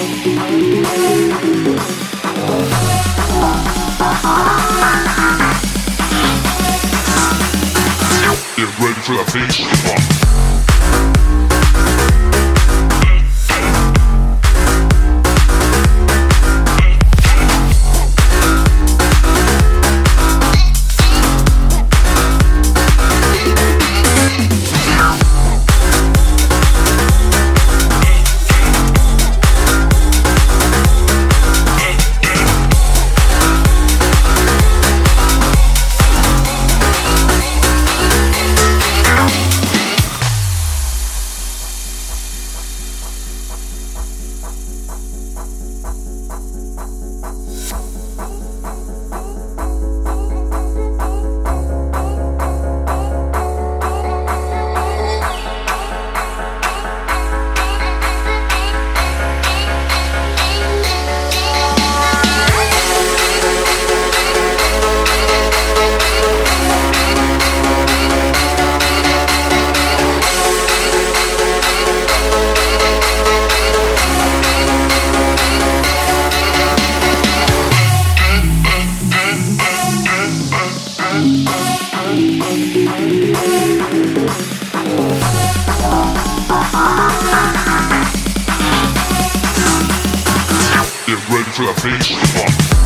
Get ready for the bass to. to a beach with fun.